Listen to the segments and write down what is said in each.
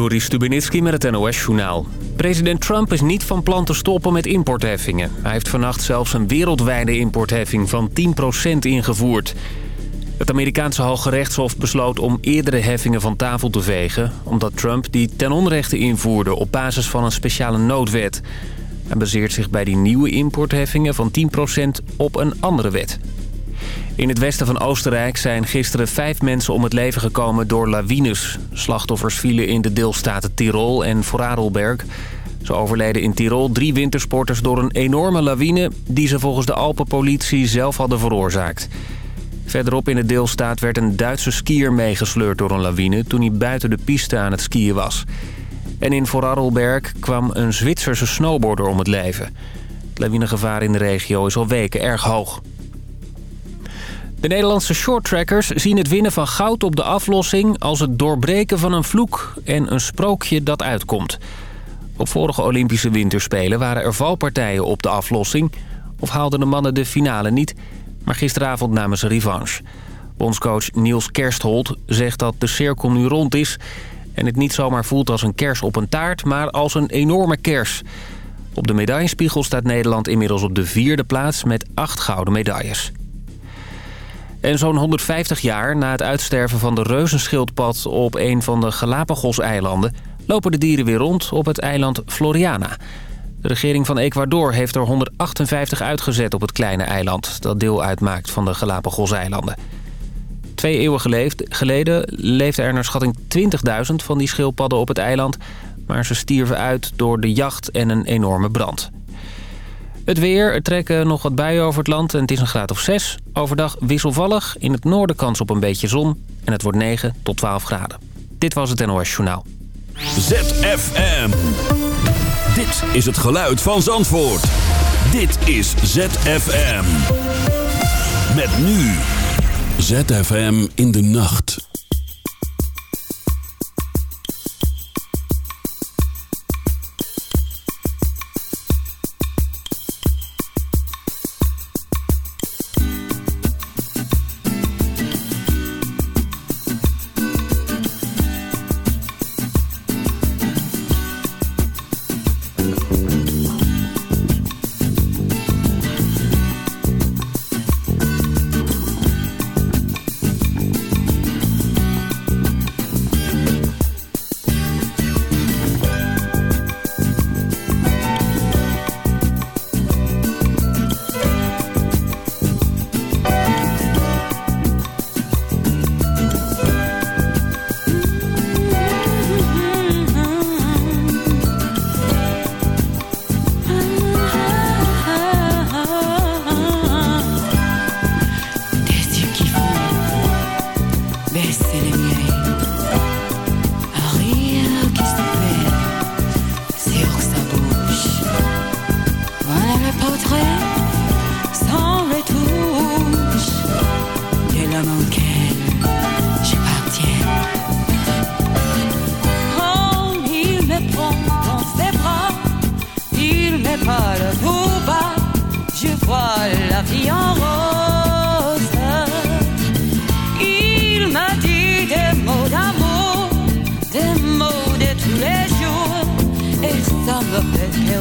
Doris Stubenitski met het NOS-journaal. President Trump is niet van plan te stoppen met importheffingen. Hij heeft vannacht zelfs een wereldwijde importheffing van 10% ingevoerd. Het Amerikaanse Hoge Rechtshof besloot om eerdere heffingen van tafel te vegen... omdat Trump die ten onrechte invoerde op basis van een speciale noodwet. Hij baseert zich bij die nieuwe importheffingen van 10% op een andere wet. In het westen van Oostenrijk zijn gisteren vijf mensen om het leven gekomen door lawines. Slachtoffers vielen in de deelstaten Tirol en Vorarlberg. Ze overleden in Tirol drie wintersporters door een enorme lawine... die ze volgens de Alpenpolitie zelf hadden veroorzaakt. Verderop in de deelstaat werd een Duitse skier meegesleurd door een lawine... toen hij buiten de piste aan het skiën was. En in Vorarlberg kwam een Zwitserse snowboarder om het leven. Het lawinegevaar in de regio is al weken erg hoog. De Nederlandse shorttrackers zien het winnen van goud op de aflossing... als het doorbreken van een vloek en een sprookje dat uitkomt. Op vorige Olympische Winterspelen waren er valpartijen op de aflossing... of haalden de mannen de finale niet, maar gisteravond namen ze revanche. Bondscoach Niels Kersthold zegt dat de cirkel nu rond is... en het niet zomaar voelt als een kers op een taart, maar als een enorme kers... Op de medaillespiegel staat Nederland inmiddels op de vierde plaats met acht gouden medailles. En zo'n 150 jaar na het uitsterven van de reuzenschildpad op een van de Galapagos-eilanden... lopen de dieren weer rond op het eiland Floriana. De regering van Ecuador heeft er 158 uitgezet op het kleine eiland... dat deel uitmaakt van de Galapagos-eilanden. Twee eeuwen geleden leefden er naar schatting 20.000 van die schildpadden op het eiland... maar ze stierven uit door de jacht en een enorme brand. Het weer, er trekken nog wat buien over het land en het is een graad of 6. Overdag wisselvallig, in het noorden kans op een beetje zon. En het wordt 9 tot 12 graden. Dit was het NOS Journaal. ZFM. Dit is het geluid van Zandvoort. Dit is ZFM. Met nu. ZFM in de nacht.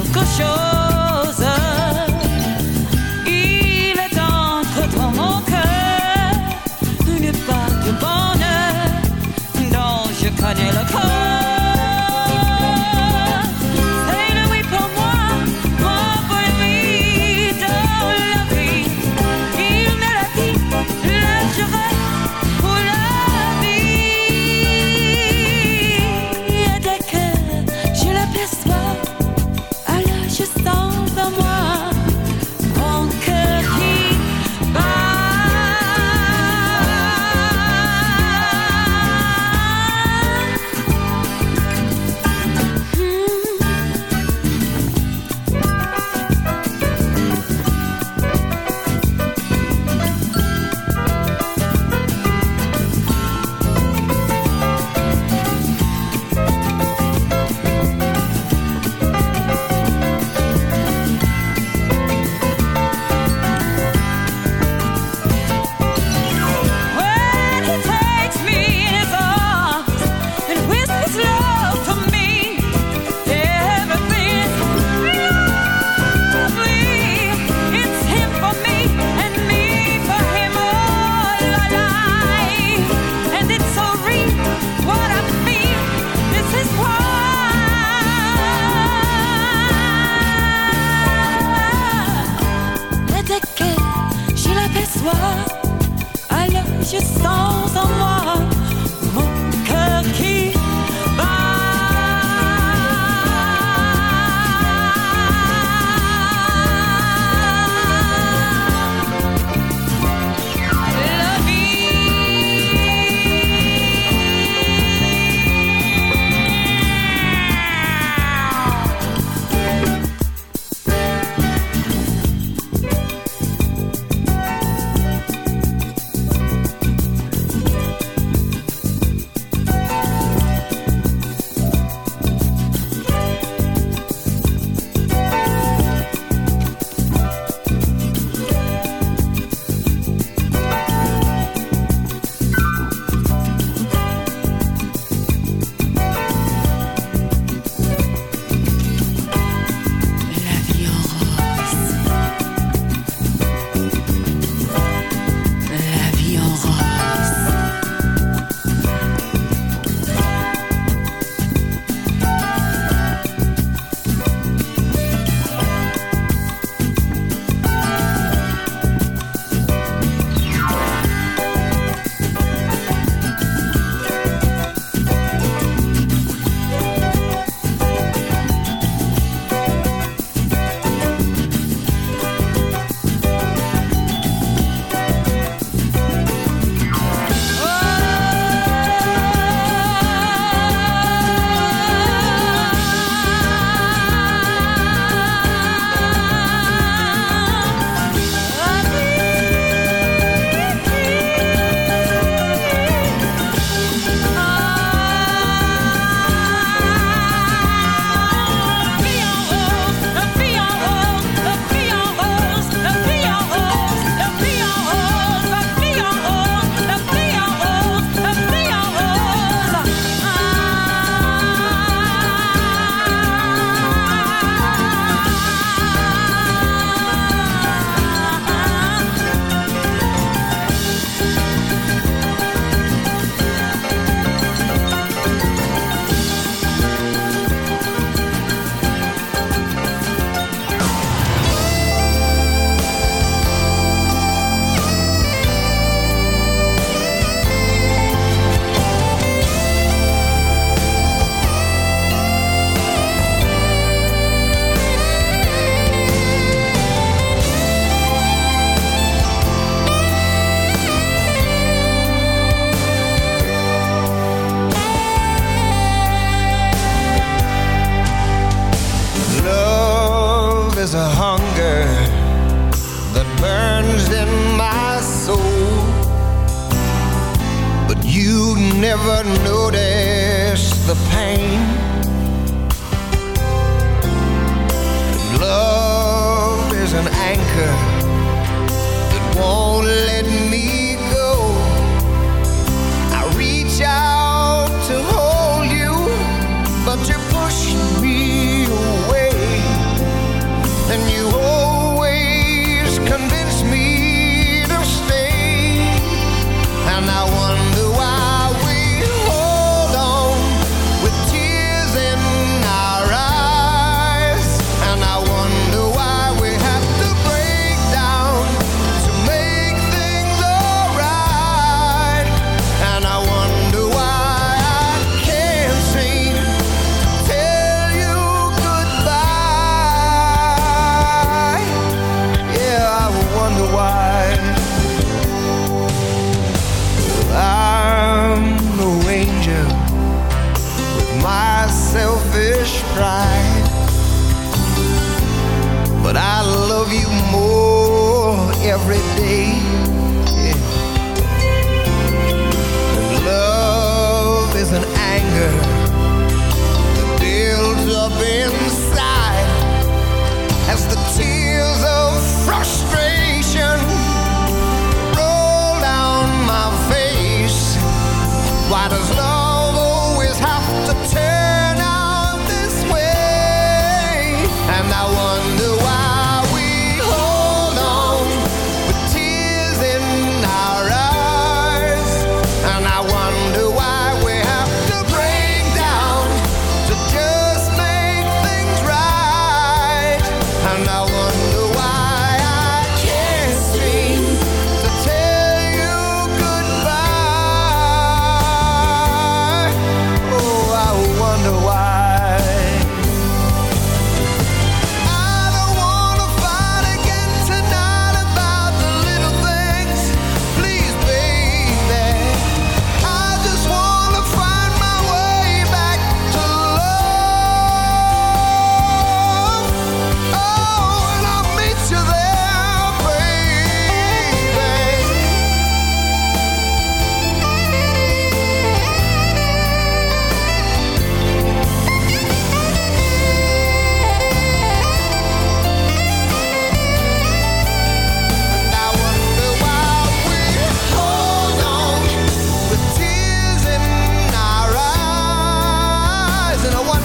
Quelque chose.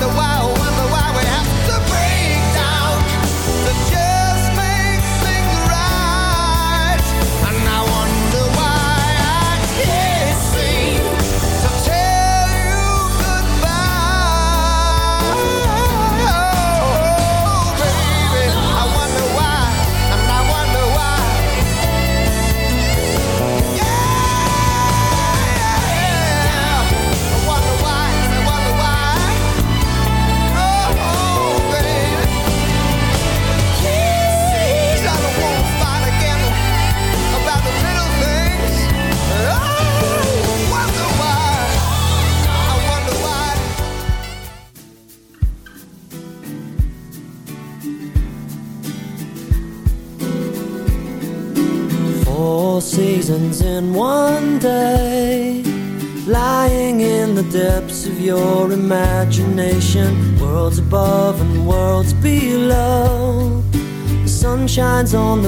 the wild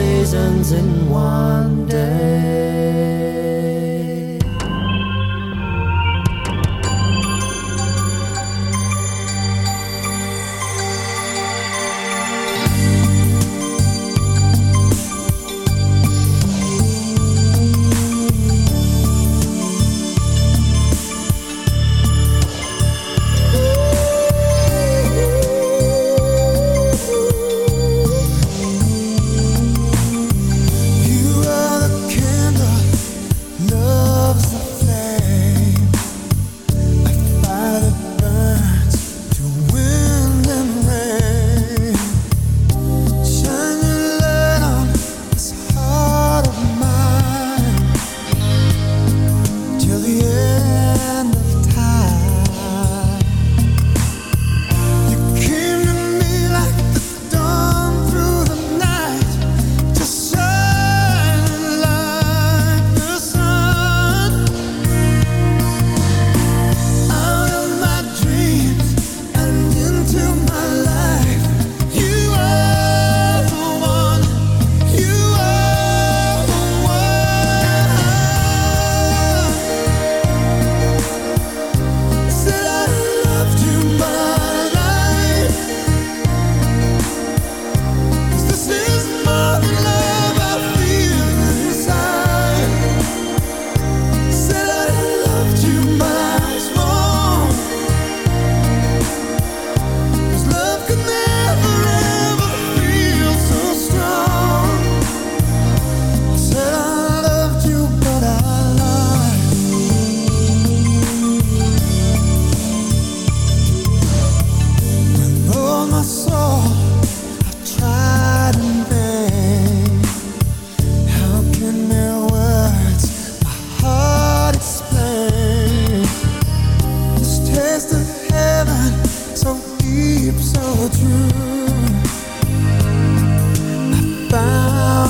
Seasons in one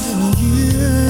you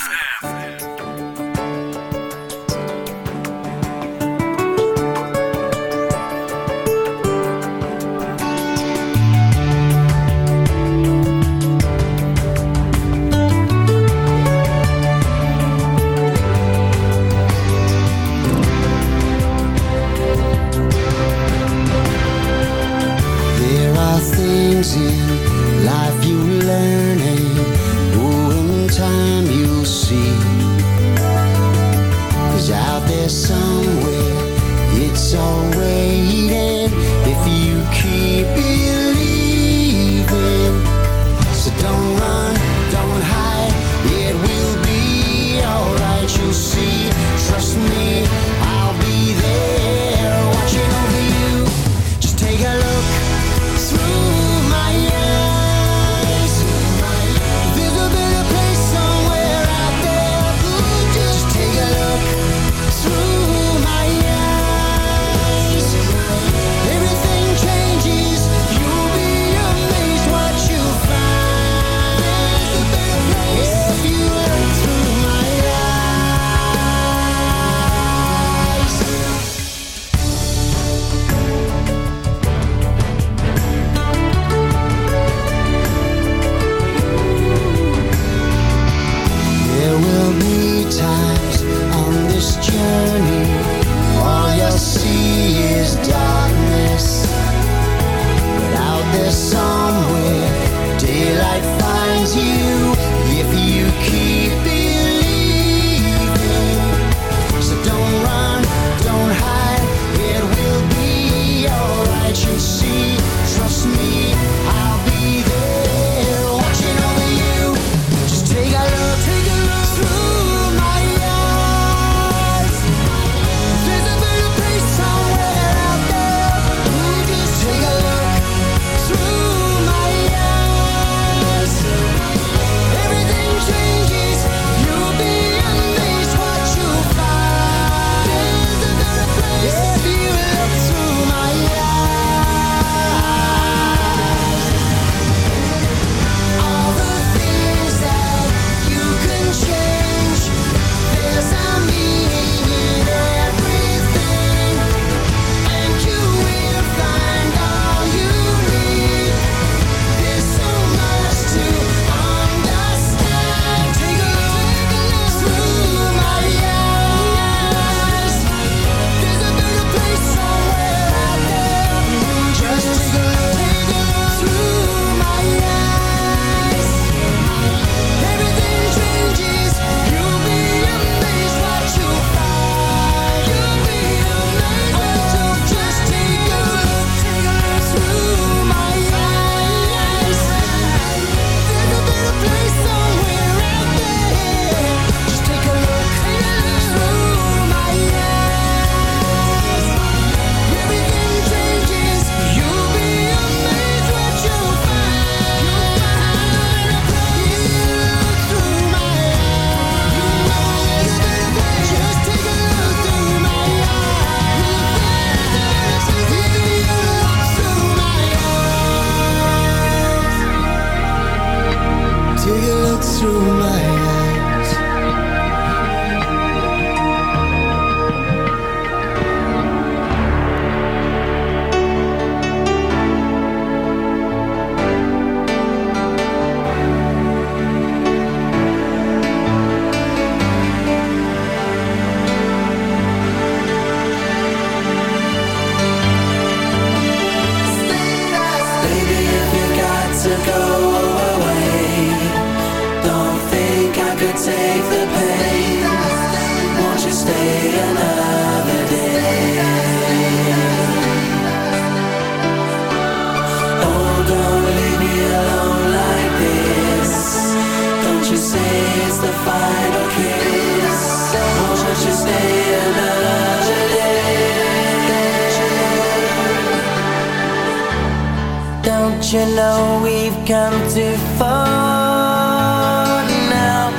I'm too far now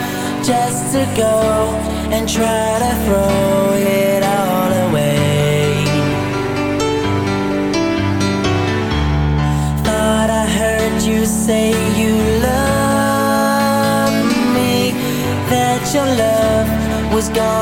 just to go and try to throw it all away. Thought I heard you say you love me, that your love was gone.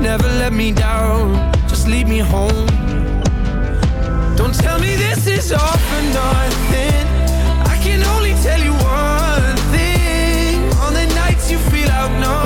Never let me down, just lead me home. Don't tell me this is all for nothing. I can only tell you one thing. On the nights you feel outnumbered,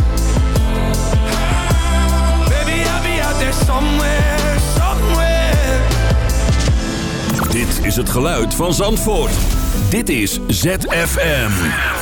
Somewhere, somewhere. Dit is het geluid van Zandvoort. Dit is ZFM.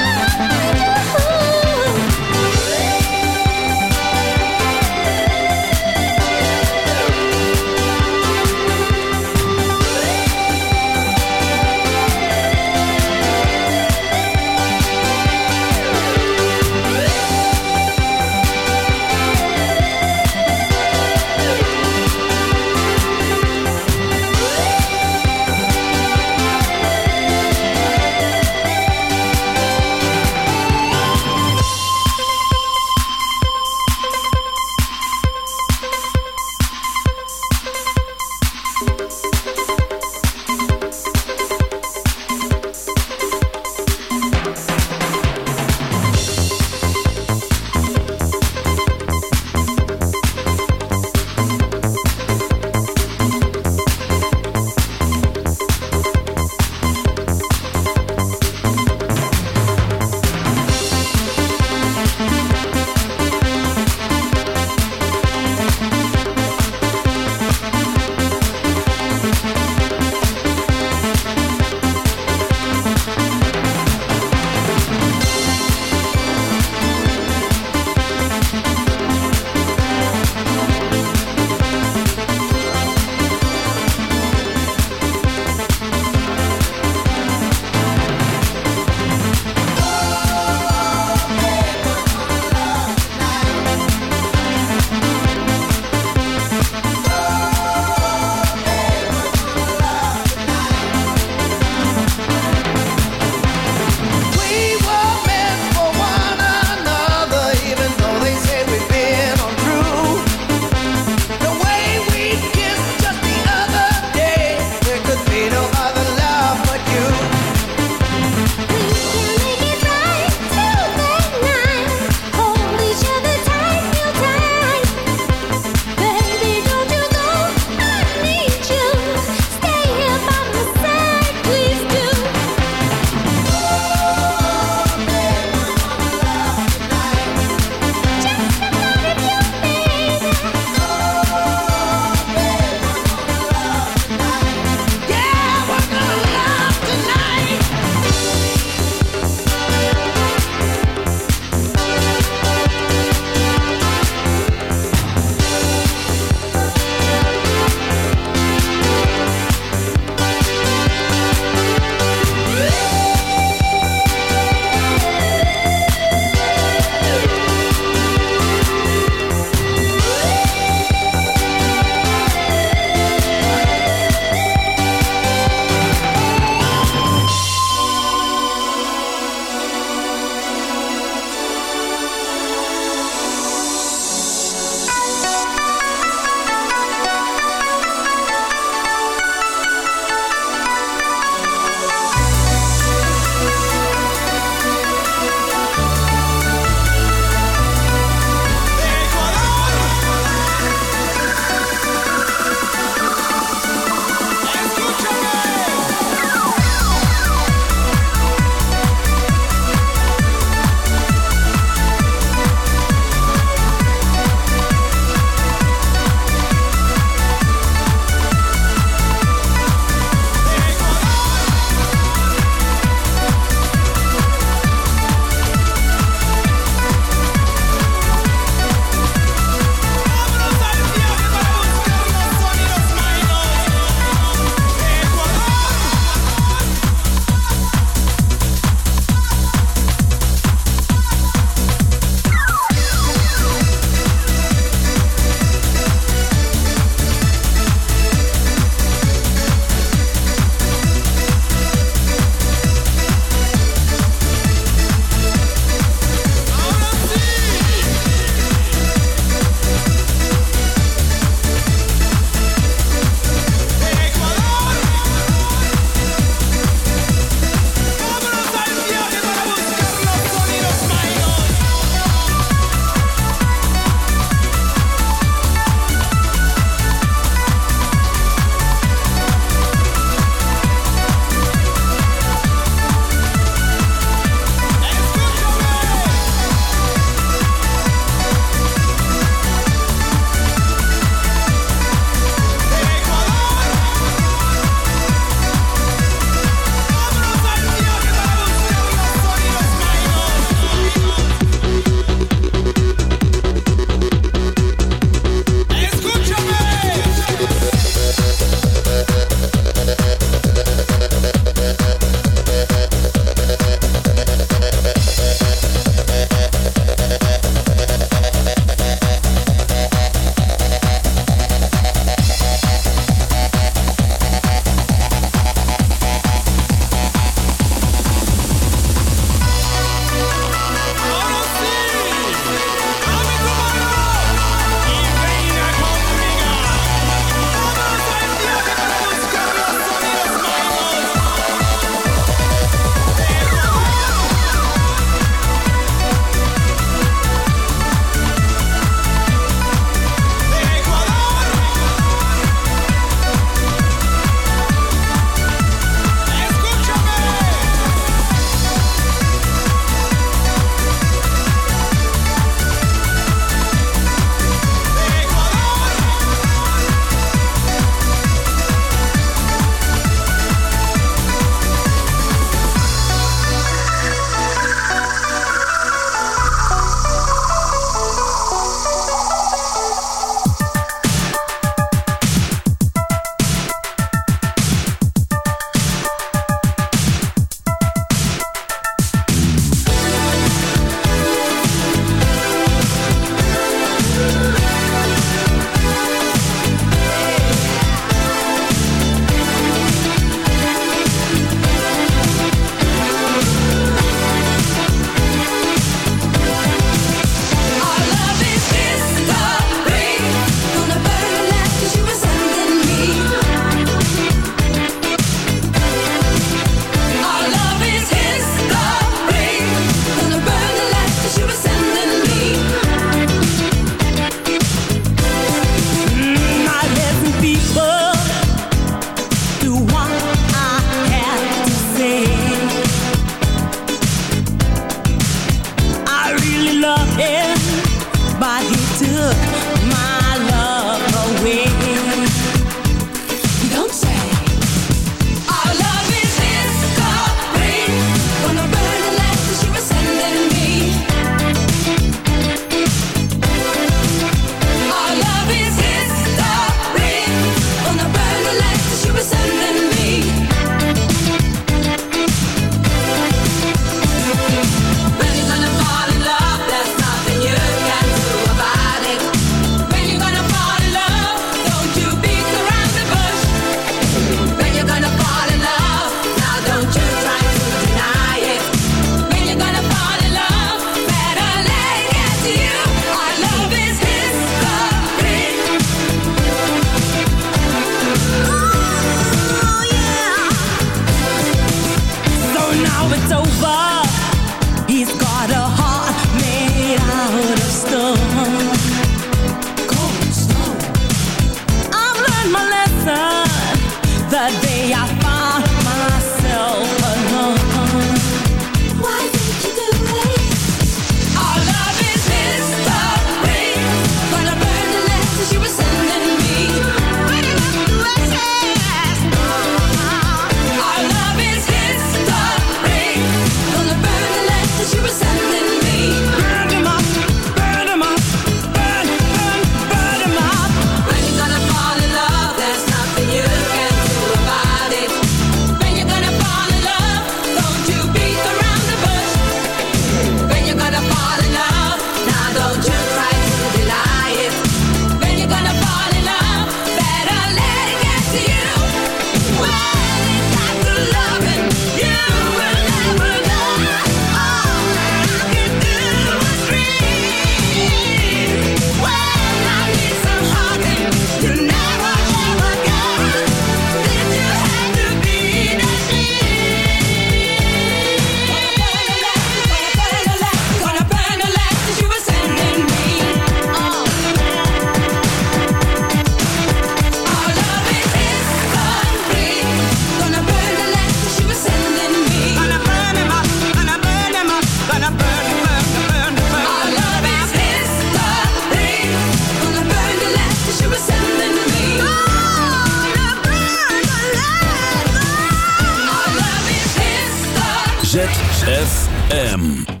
ZFM.